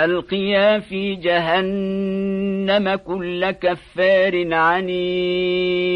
ألقيا في جهنم كل كفار عنيد.